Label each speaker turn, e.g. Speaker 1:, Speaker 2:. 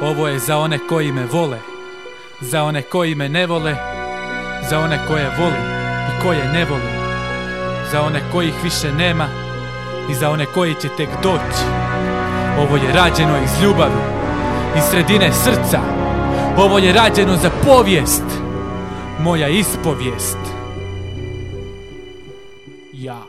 Speaker 1: Ovo je za one koji me vole, za one koji me ne vole, za one koje volim i koje ne volim, za one kojih više nema i za one koji će tek doći. Ovo je rađeno iz ljubavi, iz sredine srca. Ovo je rađeno za povijest, moja ispovijest. Ja.